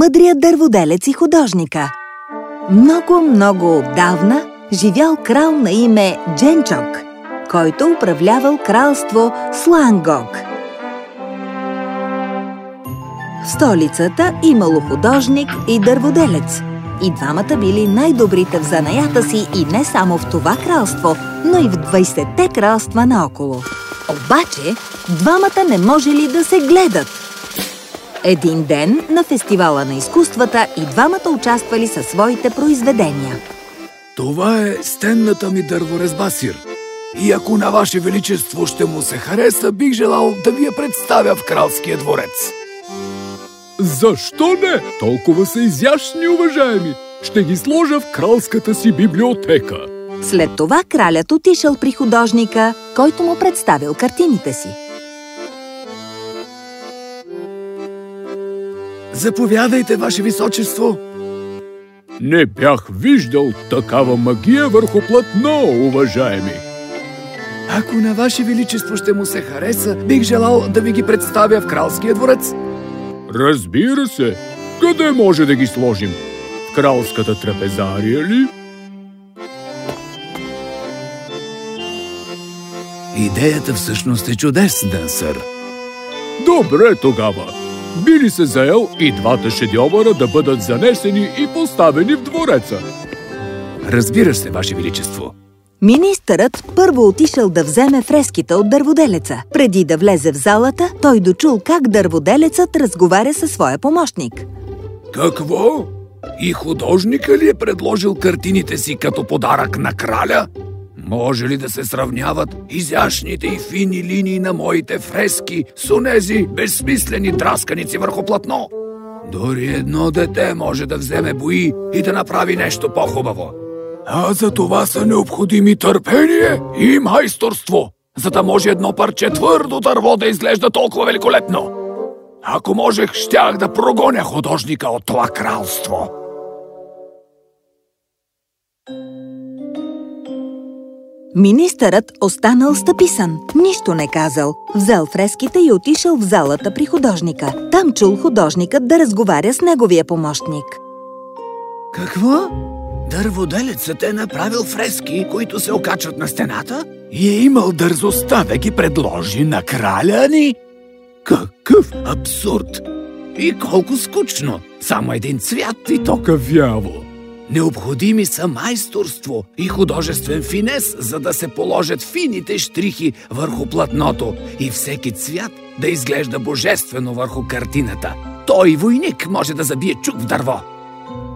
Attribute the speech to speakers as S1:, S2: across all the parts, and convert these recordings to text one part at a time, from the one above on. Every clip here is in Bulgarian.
S1: Мъдрият дърводелец и художника Много, много отдавна живял крал на име Дженчок, който управлявал кралство Слангок. В столицата имало художник и дърводелец. И двамата били най-добрите в занаята си и не само в това кралство, но и в 20-те кралства наоколо. Обаче, двамата не можели да се гледат. Един ден на фестивала на изкуствата и двамата участвали със своите произведения.
S2: Това е стенната ми дърворезба, сир. И ако на Ваше Величество ще му се хареса, бих желал да ви я представя в кралския дворец.
S3: Защо не? Толкова са изящни, уважаеми! Ще ги сложа в кралската си библиотека.
S1: След това кралят отишъл при художника, който му представил картините си.
S2: Заповядайте, Ваше Височество!
S3: Не бях виждал такава магия върху платно, уважаеми!
S2: Ако на Ваше Величество ще му се хареса, бих желал да ви ги представя в кралския дворец.
S3: Разбира се! Къде може да ги сложим? В кралската трапезария ли?
S2: Идеята всъщност е чудесна, сър.
S3: Добре тогава. Би ли се заел и двата шедьовъра да бъдат занесени и поставени в двореца?
S2: Разбира се, Ваше Величество.
S1: Министърът първо отишъл да вземе фреските от дърводелеца. Преди да влезе в залата, той дочул как дърводелецът разговаря със своя помощник.
S2: Какво? И художника ли е предложил картините си като подарък на краля? Може ли да се сравняват изящните и фини линии на моите фрески с онези безсмислени драсканици върху платно? Дори едно дете може да вземе бои и да направи нещо по-хубаво. А за това са необходими търпение и майсторство, за да може едно парче твърдо дърво да изглежда толкова великолепно. Ако можех, щях да прогоня художника от това кралство.
S1: Министърът останал стъписан, нищо не казал. Взел фреските и отишъл в залата при художника. Там чул художникът да разговаря с неговия помощник.
S2: Какво? Дърводелецът е направил фрески, които се окачват на стената и е имал дързостта да ги предложи на краля ни? Какъв абсурд! И колко скучно! Само един цвят и то кавяво! Необходими са майсторство и художествен финес, за да се положат фините штрихи върху платното и всеки цвят да изглежда божествено върху картината. Той войник може да забие чук в дърво.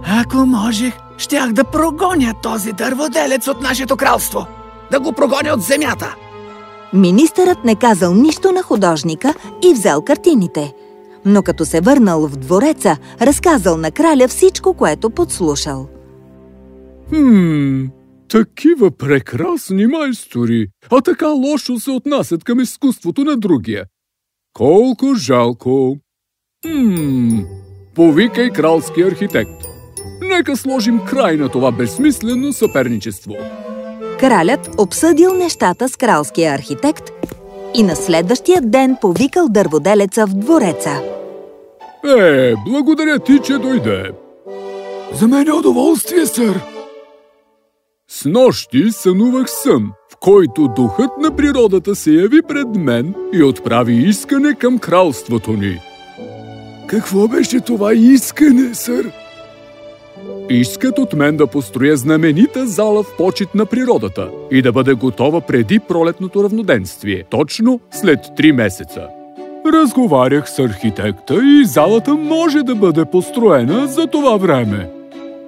S2: Ако можех, щях да прогоня този дърводелец от нашето кралство. Да го прогоня от земята.
S1: Министърът не казал нищо на художника и взел картините. Но като се върнал в двореца, разказал на краля всичко, което подслушал.
S3: Хм, такива прекрасни майстори, а така лошо се отнасят към изкуството на другия. Колко жалко! Хм, повикай кралски архитект. Нека сложим край на това безсмислено съперничество.
S1: Кралят обсъдил нещата с кралския архитект и на следващия ден повикал дърводелеца в двореца.
S3: Е, благодаря ти, че дойде.
S2: За мен е удоволствие, сър.
S3: С нощи сънувах сън, в който духът на природата се яви пред мен и отправи искане към кралството ни.
S2: Какво беше това искане, сър?
S3: Искат от мен да построя знаменита зала в почет на природата и да бъде готова преди пролетното равноденствие, точно след три месеца. Разговарях с архитекта и залата може да бъде построена за това време.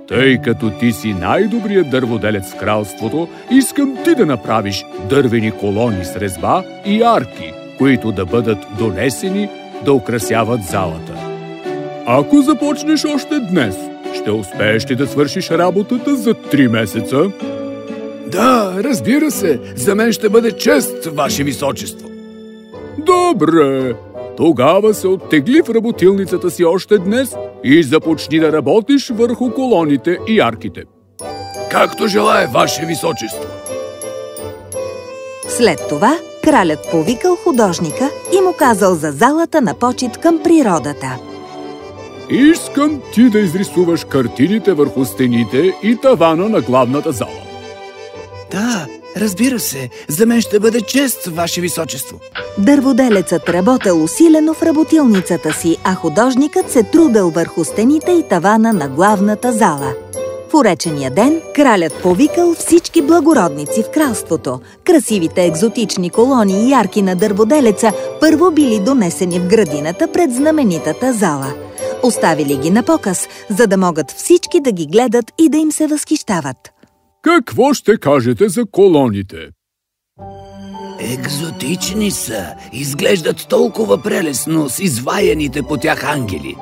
S3: Тъй като ти си най-добрият дърводелец в кралството, искам ти да направиш дървени колони с резба и арки, които да бъдат донесени да украсяват залата. Ако започнеш още днес, ще успееш ли да свършиш работата за три месеца?
S2: Да, разбира се. За мен ще бъде чест, Ваше Височество.
S3: Добре. Тогава се оттегли в работилницата си още днес и започни да работиш върху колоните и арките.
S2: Както желая, Ваше Височество.
S1: След това кралят повикал художника и му казал за залата на почет към природата.
S3: Искам ти да изрисуваш картините върху стените и тавана на главната зала.
S2: Да, разбира се. За мен ще бъде чест, Ваше Височество.
S1: Дърводелецът работел усилено в работилницата си, а художникът се трудел върху стените и тавана на главната зала. В уречения ден кралят повикал всички благородници в кралството. Красивите екзотични колони и ярки на дърводелеца първо били донесени в градината пред знаменитата зала. Оставили ги на показ, за да могат всички да ги гледат и да им се възхищават.
S3: Какво ще кажете за колоните?
S2: Екзотични са. Изглеждат толкова прелесно с изваяните по тях ангели.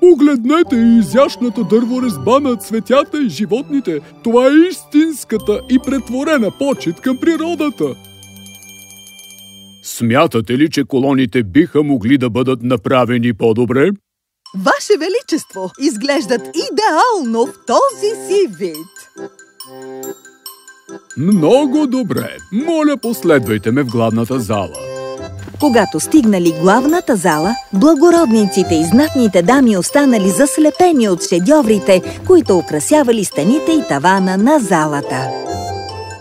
S3: Погледнете изящната дърворезба на цветята и животните. Това е истинската и претворена почет към природата. Смятате ли, че колоните биха могли да бъдат направени по-добре?
S4: Ваше Величество, изглеждат идеално в този си вид.
S3: Много добре. Моля, последвайте ме в главната зала.
S1: Когато стигнали главната зала, благородниците и знатните дами останали заслепени от шедьоврите, които украсявали стените и тавана на залата.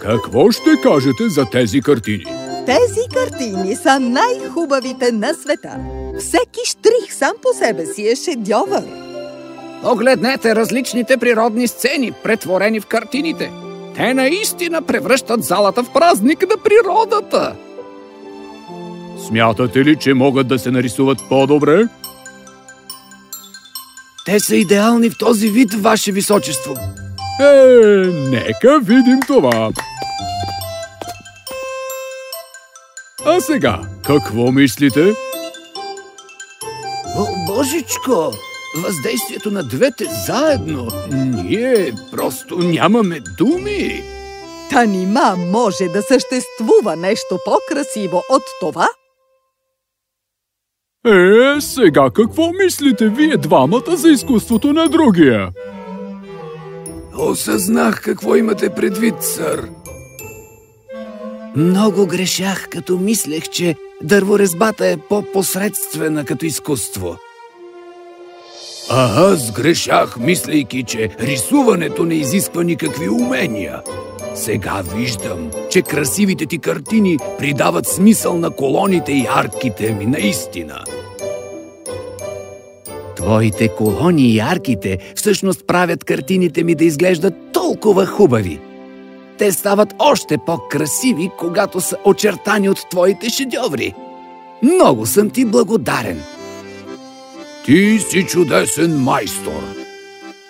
S3: Какво ще кажете за тези картини?
S4: Тези картини са най-хубавите на света. Всеки штрих сам по себе си е шедьовър.
S5: Погледнете различните природни сцени, претворени в картините. Те наистина превръщат залата в празник на природата.
S3: Смятате ли, че могат да се нарисуват по-добре?
S2: Те са идеални в този вид, Ваше Височество.
S3: Е, нека видим това. А сега, какво мислите?
S2: Божичко! Въздействието на двете заедно! Ние просто нямаме думи!
S4: Та нима може да съществува нещо по-красиво от това?
S3: Е, сега какво мислите вие двамата за изкуството на другия?
S2: Осъзнах какво имате предвид, сър. Много грешах, като мислех, че дърворезбата е по-посредствена като изкуство. Аз грешах, мислейки, че рисуването не изисква никакви умения. Сега виждам, че красивите ти картини придават смисъл на колоните и арките ми наистина. Твоите колони и арките всъщност правят картините ми да изглеждат толкова хубави. Те стават още по-красиви, когато са очертани от твоите шедьоври. Много съм ти благодарен.
S3: Ти си чудесен майстор.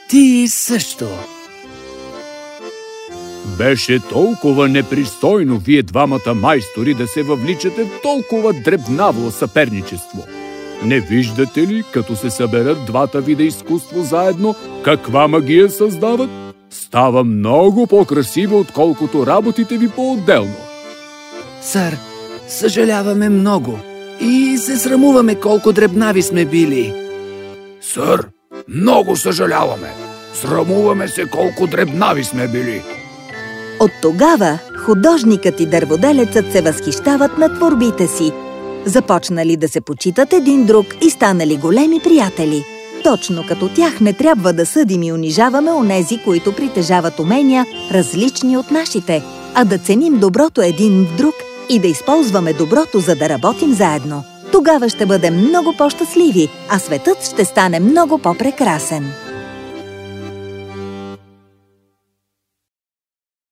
S2: Ти също.
S3: Беше толкова непристойно вие двамата майстори да се въвличате в толкова дребнаво съперничество. Не виждате ли, като се съберат двата вида изкуство заедно, каква магия създават? Става много по-красиво, отколкото работите ви по-отделно.
S2: Сър, съжаляваме много и се срамуваме колко дребнави сме били.
S3: Сър, много съжаляваме. Срамуваме се колко дребнави сме били.
S1: От тогава художникът и дърводелецът се възхищават на творбите си. Започнали да се почитат един друг и станали големи приятели. Точно като тях не трябва да съдим и унижаваме онези, които притежават умения, различни от нашите, а да ценим доброто един в друг и да използваме доброто, за да работим заедно. Тогава ще бъдем много по-щастливи, а светът ще стане много по-прекрасен.